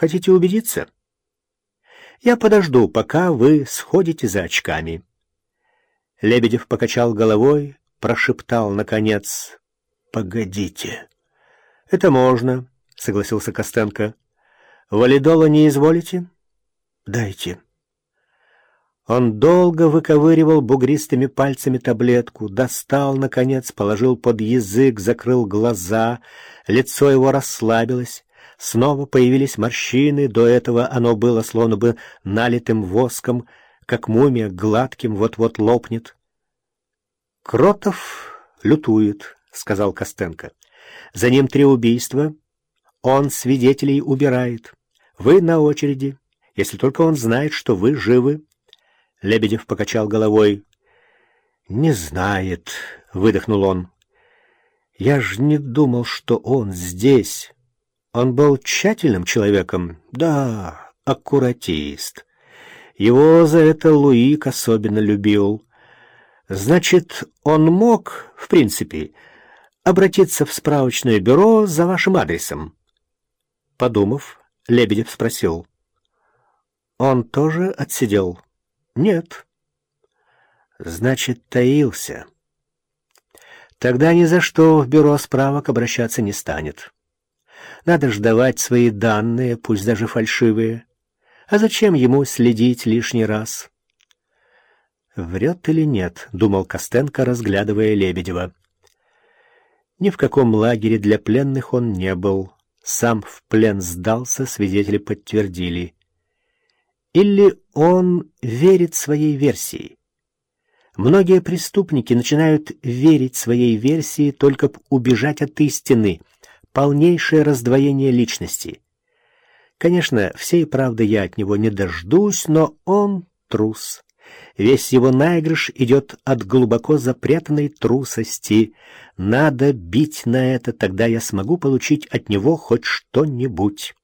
Хотите убедиться? Я подожду, пока вы сходите за очками. Лебедев покачал головой, прошептал, наконец, «Погодите». «Это можно», — согласился Костенко. «Валидола не изволите?» «Дайте». Он долго выковыривал бугристыми пальцами таблетку, достал, наконец, положил под язык, закрыл глаза, лицо его расслабилось, снова появились морщины, до этого оно было словно бы налитым воском, как мумия гладким вот-вот лопнет. «Кротов лютует», — сказал Костенко. «За ним три убийства. Он свидетелей убирает. Вы на очереди, если только он знает, что вы живы». Лебедев покачал головой. «Не знает», — выдохнул он. «Я ж не думал, что он здесь. Он был тщательным человеком, да, аккуратист. Его за это Луик особенно любил. Значит, он мог, в принципе, обратиться в справочное бюро за вашим адресом?» Подумав, Лебедев спросил. «Он тоже отсидел?» Нет. Значит, таился. Тогда ни за что в бюро справок обращаться не станет. Надо ж свои данные, пусть даже фальшивые. А зачем ему следить лишний раз? Врет или нет, думал Костенко, разглядывая Лебедева. Ни в каком лагере для пленных он не был. Сам в плен сдался, свидетели подтвердили. Или он верит своей версии? Многие преступники начинают верить своей версии только б убежать от истины, полнейшее раздвоение личности. Конечно, всей правды я от него не дождусь, но он трус. Весь его наигрыш идет от глубоко запрятанной трусости. Надо бить на это, тогда я смогу получить от него хоть что-нибудь.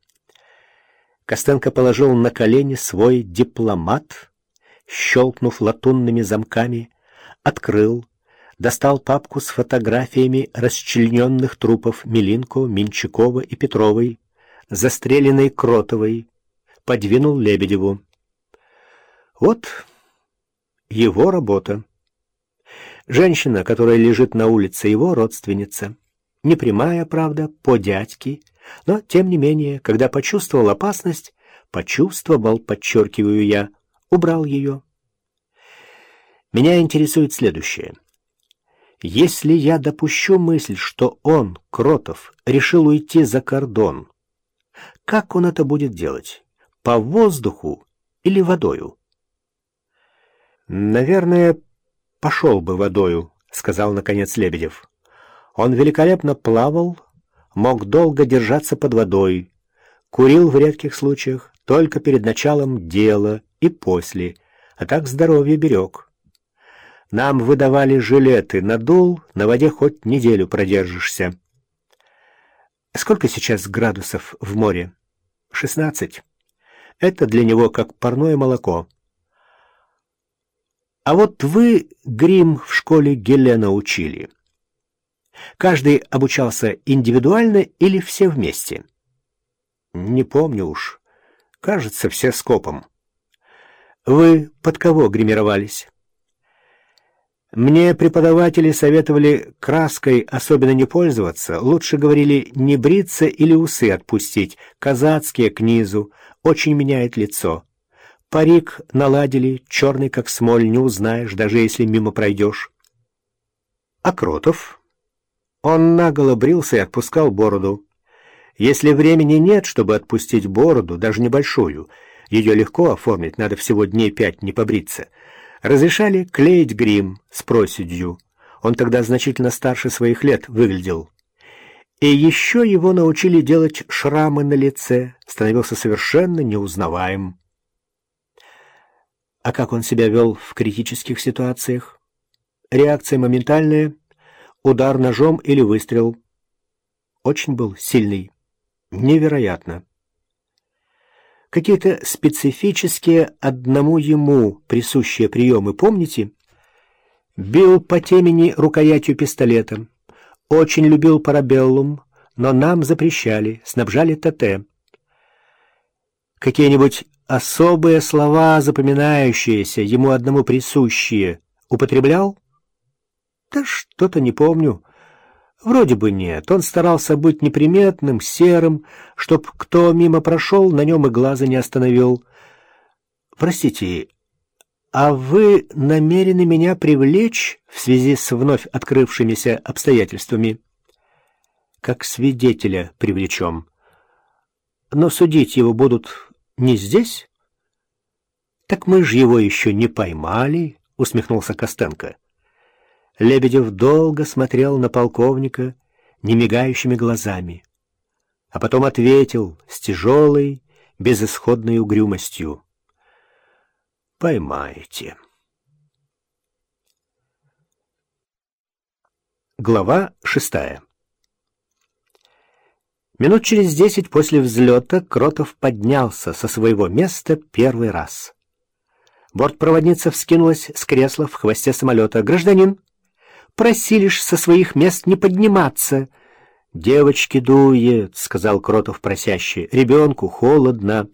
Костенко положил на колени свой дипломат, щелкнув латунными замками, открыл, достал папку с фотографиями расчлененных трупов Милинко, Минчакова и Петровой, застреленной Кротовой, подвинул Лебедеву. Вот его работа. Женщина, которая лежит на улице, его родственница. Непрямая, правда, по дядьке, но, тем не менее, когда почувствовал опасность, почувствовал, подчеркиваю я, убрал ее. Меня интересует следующее. Если я допущу мысль, что он, Кротов, решил уйти за кордон, как он это будет делать? По воздуху или водою? Наверное, пошел бы водою, сказал наконец Лебедев. Он великолепно плавал, мог долго держаться под водой, курил в редких случаях только перед началом дела и после, а так здоровье берег. Нам выдавали жилеты, надул, на воде хоть неделю продержишься. Сколько сейчас градусов в море? Шестнадцать. Это для него как парное молоко. А вот вы грим в школе Гелена учили. Каждый обучался индивидуально или все вместе? Не помню уж. Кажется, все скопом. Вы под кого гримировались? Мне преподаватели советовали краской особенно не пользоваться. Лучше говорили не бриться или усы отпустить. Казацкие к низу. Очень меняет лицо. Парик наладили, черный как смоль, не узнаешь, даже если мимо пройдешь. А Кротов? Он наголо брился и отпускал бороду. Если времени нет, чтобы отпустить бороду, даже небольшую, ее легко оформить, надо всего дней пять не побриться, разрешали клеить грим с проседью. Он тогда значительно старше своих лет выглядел. И еще его научили делать шрамы на лице, становился совершенно неузнаваем. А как он себя вел в критических ситуациях? Реакция моментальная — удар ножом или выстрел. Очень был сильный. Невероятно. Какие-то специфические одному ему присущие приемы, помните? Бил по темени рукоятью пистолета. Очень любил парабеллум, но нам запрещали, снабжали ТТ. Какие-нибудь особые слова, запоминающиеся, ему одному присущие, употреблял? Да что-то не помню. Вроде бы нет. Он старался быть неприметным, серым, чтоб кто мимо прошел, на нем и глаза не остановил. Простите, а вы намерены меня привлечь в связи с вновь открывшимися обстоятельствами? Как свидетеля привлечем. Но судить его будут не здесь? Так мы же его еще не поймали, усмехнулся Костенко. Лебедев долго смотрел на полковника немигающими глазами, а потом ответил с тяжелой, безысходной угрюмостью. «Поймаете». Глава шестая Минут через десять после взлета Кротов поднялся со своего места первый раз. Бортпроводница вскинулась с кресла в хвосте самолета. «Гражданин, просили ж со своих мест не подниматься». «Девочки дует», — сказал Кротов просяще. «Ребенку холодно.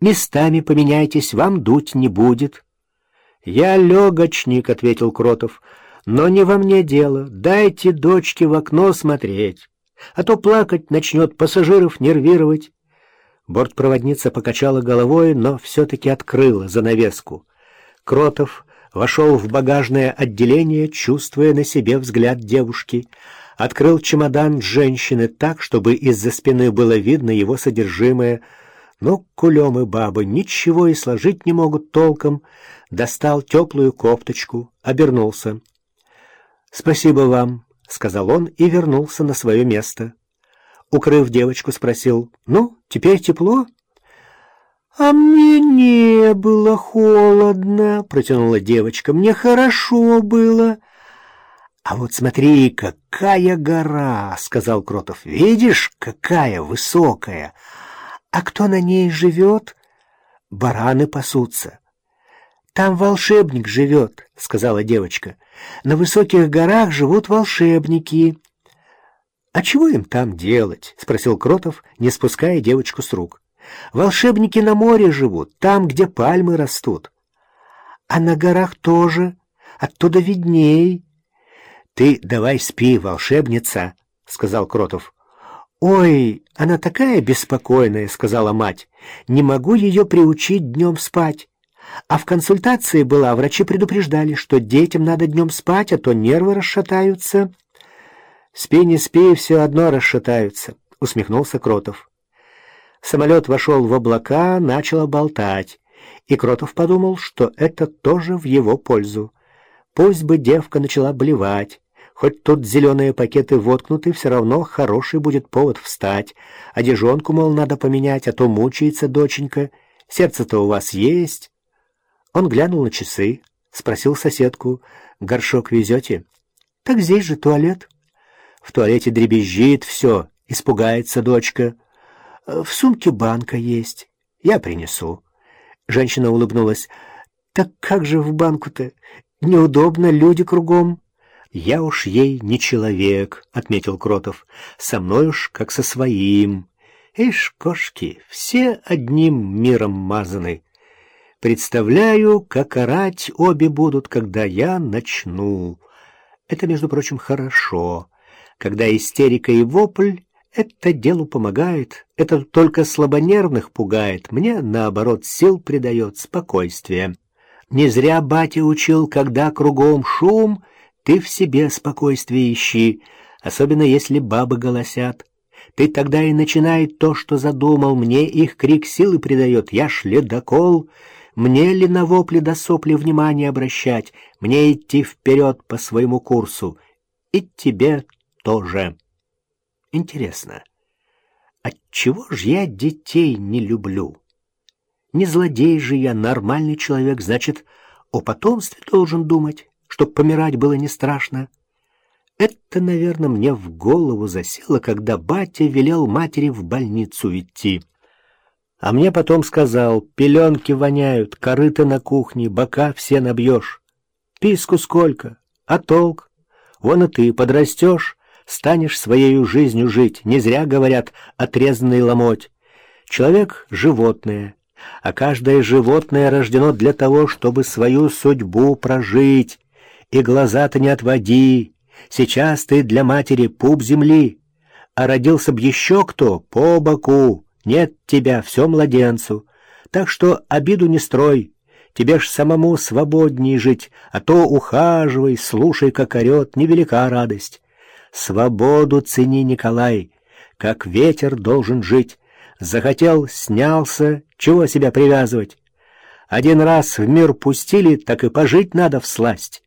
Местами поменяйтесь, вам дуть не будет». «Я легочник», — ответил Кротов. «Но не во мне дело. Дайте дочке в окно смотреть» а то плакать начнет, пассажиров нервировать. Бортпроводница покачала головой, но все-таки открыла занавеску. Кротов вошел в багажное отделение, чувствуя на себе взгляд девушки. Открыл чемодан женщины так, чтобы из-за спины было видно его содержимое. Но кулем и бабы ничего и сложить не могут толком. Достал теплую кофточку, обернулся. «Спасибо вам», — сказал он и вернулся на свое место. Укрыв девочку, спросил, «Ну, теперь тепло?» «А мне не было холодно», — протянула девочка. «Мне хорошо было». «А вот смотри, какая гора!» — сказал Кротов. «Видишь, какая высокая! А кто на ней живет? Бараны пасутся». «Там волшебник живет», — сказала девочка. На высоких горах живут волшебники. — А чего им там делать? — спросил Кротов, не спуская девочку с рук. — Волшебники на море живут, там, где пальмы растут. — А на горах тоже, оттуда видней. — Ты давай спи, волшебница, — сказал Кротов. — Ой, она такая беспокойная, — сказала мать. — Не могу ее приучить днем спать. А в консультации была, врачи предупреждали, что детям надо днем спать, а то нервы расшатаются. «Спи, не спи, все одно расшатаются», — усмехнулся Кротов. Самолет вошел в облака, начал болтать, и Кротов подумал, что это тоже в его пользу. Пусть бы девка начала блевать, хоть тут зеленые пакеты воткнуты, все равно хороший будет повод встать. Одежонку, мол, надо поменять, а то мучается доченька. Сердце-то у вас есть. Он глянул на часы, спросил соседку, «Горшок везете?» «Так здесь же туалет». «В туалете дребезжит все, испугается дочка». «В сумке банка есть, я принесу». Женщина улыбнулась. «Так как же в банку-то? Неудобно, люди кругом». «Я уж ей не человек», — отметил Кротов. «Со мной уж как со своим». «Ишь, кошки, все одним миром мазаны». Представляю, как орать обе будут, когда я начну. Это, между прочим, хорошо. Когда истерика и вопль, это делу помогает. Это только слабонервных пугает. Мне, наоборот, сил придает спокойствие. Не зря батя учил, когда кругом шум, ты в себе спокойствие ищи, особенно если бабы голосят. Ты тогда и начинай то, что задумал, мне их крик силы придает. Я ж ледокол, мне ли на вопли до сопли внимание обращать? Мне идти вперед по своему курсу. И тебе тоже. Интересно, отчего ж я детей не люблю? Не злодей же я, нормальный человек, значит, о потомстве должен думать, чтоб помирать было не страшно. Это, наверное, мне в голову засело, когда батя велел матери в больницу идти. А мне потом сказал, пеленки воняют, корыто на кухне, бока все набьешь. Писку сколько, а толк? Вон и ты подрастешь, станешь своею жизнью жить. Не зря говорят, отрезанный ломоть. Человек — животное, а каждое животное рождено для того, чтобы свою судьбу прожить. И глаза-то не отводи. Сейчас ты для матери пуп земли, а родился б еще кто по боку. Нет тебя, все младенцу. Так что обиду не строй. Тебе ж самому свободней жить, а то ухаживай, слушай, как орет, невелика радость. Свободу цени, Николай, как ветер должен жить. Захотел — снялся, чего себя привязывать? Один раз в мир пустили, так и пожить надо в сласть.